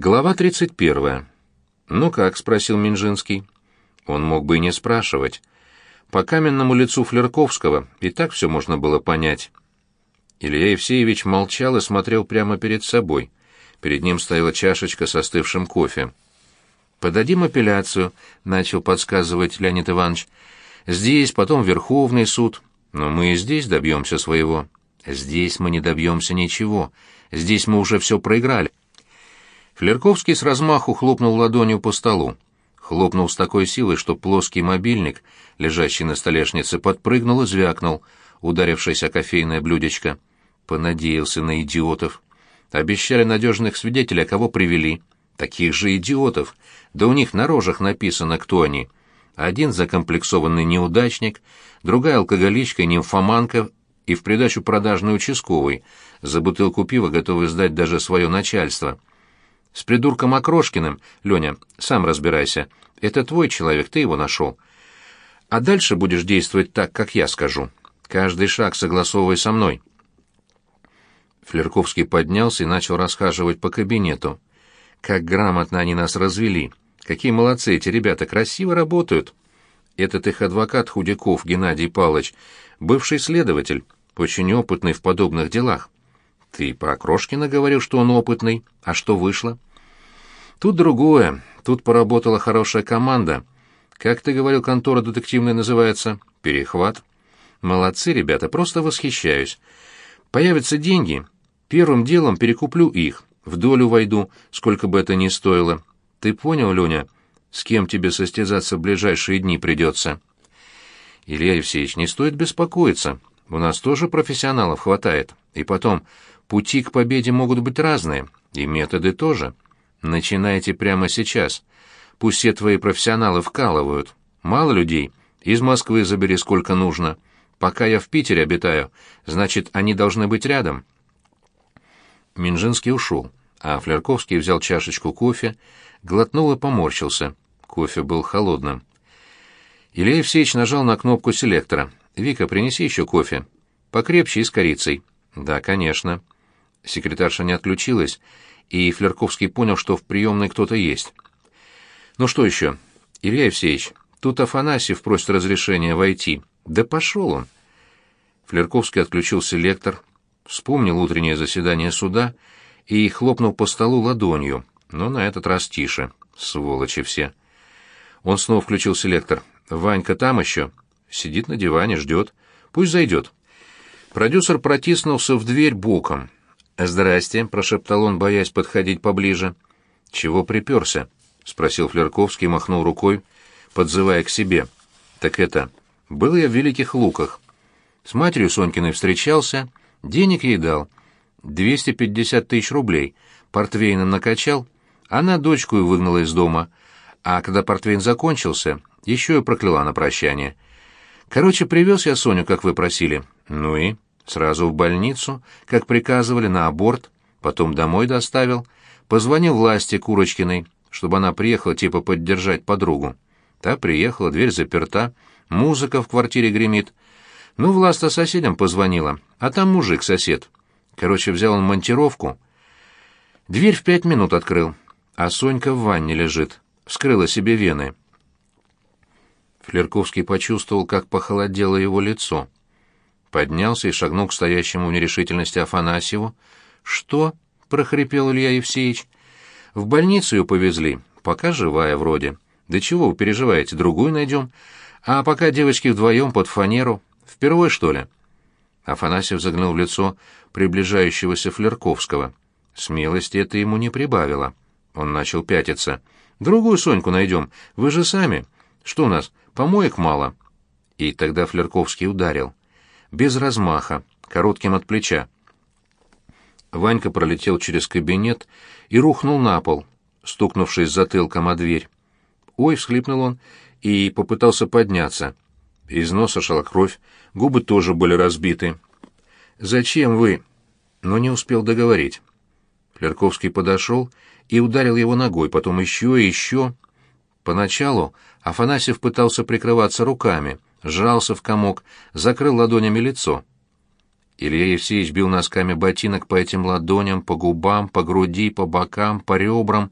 Глава 31. «Ну как?» — спросил Минжинский. Он мог бы и не спрашивать. По каменному лицу Флерковского и так все можно было понять. Илья Евсеевич молчал и смотрел прямо перед собой. Перед ним стояла чашечка со остывшим кофе. «Подадим апелляцию», — начал подсказывать Леонид Иванович. «Здесь, потом Верховный суд. Но мы и здесь добьемся своего». «Здесь мы не добьемся ничего. Здесь мы уже все проиграли». Флерковский с размаху хлопнул ладонью по столу. Хлопнул с такой силой, что плоский мобильник, лежащий на столешнице, подпрыгнул и звякнул, ударившись о кофейное блюдечко. Понадеялся на идиотов. Обещали надежных свидетелей, а кого привели. Таких же идиотов. Да у них на рожах написано, кто они. Один закомплексованный неудачник, другая алкоголичка и нимфоманка, и в придачу продажный участковый, за бутылку пива готовый сдать даже свое начальство. С придурком Окрошкиным, Леня, сам разбирайся. Это твой человек, ты его нашел. А дальше будешь действовать так, как я скажу. Каждый шаг согласовывай со мной. Флерковский поднялся и начал расхаживать по кабинету. Как грамотно они нас развели. Какие молодцы эти ребята, красиво работают. Этот их адвокат Худяков Геннадий Павлович, бывший следователь, очень опытный в подобных делах. Ты про Крошкина говорил, что он опытный, а что вышло? Тут другое. Тут поработала хорошая команда. Как ты говорил, контора детективная называется? Перехват. Молодцы, ребята, просто восхищаюсь. Появятся деньги, первым делом перекуплю их, в долю войду, сколько бы это ни стоило. Ты понял, Леня, с кем тебе состязаться в ближайшие дни придется? Илья Евсеевич, не стоит беспокоиться. У нас тоже профессионалов хватает. И потом, Пути к победе могут быть разные, и методы тоже. Начинайте прямо сейчас. Пусть все твои профессионалы вкалывают. Мало людей. Из Москвы забери сколько нужно. Пока я в Питере обитаю, значит, они должны быть рядом. Минжинский ушел, а Флерковский взял чашечку кофе, глотнул и поморщился. Кофе был холодным. Илья Евсеевич нажал на кнопку селектора. «Вика, принеси еще кофе. Покрепче и с корицей». «Да, конечно». Секретарша не отключилась, и Флерковский понял, что в приемной кто-то есть. «Ну что еще? Илья Евсеевич, тут Афанасьев просит разрешения войти. Да пошел он!» Флерковский отключил селектор, вспомнил утреннее заседание суда и хлопнул по столу ладонью, но на этот раз тише. Сволочи все. Он снова включил селектор. «Ванька там еще?» «Сидит на диване, ждет. Пусть зайдет». Продюсер протиснулся в дверь боком. «Здрасте», — прошептал он, боясь подходить поближе. «Чего приперся?» — спросил Флерковский, махнул рукой, подзывая к себе. «Так это... Был я в Великих Луках. С матерью Сонькиной встречался, денег ей дал. 250 тысяч рублей. Портвейном накачал. Она дочку и выгнала из дома. А когда портвейн закончился, еще и прокляла на прощание. Короче, привез я Соню, как вы просили. Ну и...» Сразу в больницу, как приказывали, на аборт, потом домой доставил, позвонил власти Курочкиной, чтобы она приехала типа поддержать подругу. Та приехала, дверь заперта, музыка в квартире гремит. Ну, Власта соседям позвонила, а там мужик-сосед. Короче, взял он монтировку. Дверь в пять минут открыл, а Сонька в ванне лежит, вскрыла себе вены. Флерковский почувствовал, как похолодело его лицо поднялся и шагнул к стоящему в нерешительности Афанасьеву. «Что?» — прохрипел Илья Евсеевич. «В больницу ее повезли, пока живая вроде. Да чего вы переживаете, другую найдем. А пока девочки вдвоем под фанеру. Впервые, что ли?» Афанасьев заглянул в лицо приближающегося Флерковского. Смелости это ему не прибавило. Он начал пятиться. «Другую Соньку найдем. Вы же сами. Что у нас, помоек мало?» И тогда Флерковский ударил без размаха, коротким от плеча. Ванька пролетел через кабинет и рухнул на пол, стукнувшись затылком о дверь. «Ой!» — всхлипнул он и попытался подняться. Из носа шла кровь, губы тоже были разбиты. «Зачем вы?» Но не успел договорить. Флерковский подошел и ударил его ногой, потом еще и еще. Поначалу Афанасьев пытался прикрываться руками — сжался в комок, закрыл ладонями лицо. Илья Евсеевич бил носками ботинок по этим ладоням, по губам, по груди, по бокам, по ребрам.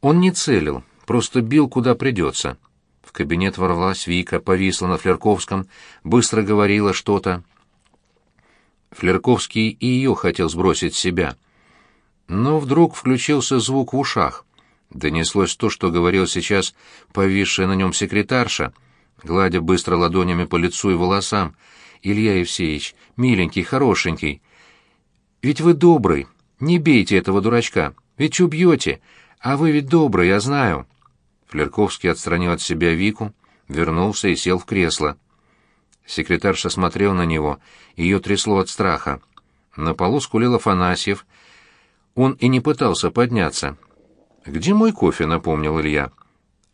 Он не целил, просто бил, куда придется. В кабинет ворвалась Вика, повисла на Флерковском, быстро говорила что-то. Флерковский и ее хотел сбросить с себя. Но вдруг включился звук в ушах. Донеслось то, что говорил сейчас повисшая на нем секретарша, гладя быстро ладонями по лицу и волосам. «Илья Евсеевич, миленький, хорошенький, ведь вы добрый, не бейте этого дурачка, ведь убьете, а вы ведь добрый, я знаю». Флерковский отстранил от себя Вику, вернулся и сел в кресло. Секретарша смотрел на него, ее трясло от страха. На полу скулил Афанасьев. Он и не пытался подняться. «Где мой кофе?» — напомнил Илья.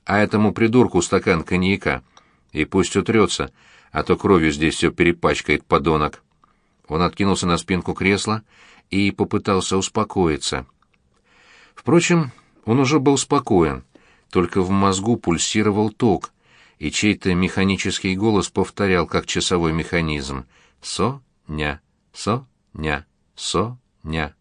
«А этому придурку стакан коньяка. И пусть утрется, а то кровью здесь все перепачкает, подонок». Он откинулся на спинку кресла и попытался успокоиться. Впрочем, он уже был спокоен, только в мозгу пульсировал ток, и чей-то механический голос повторял, как часовой механизм «Со-ня, со-ня, со-ня».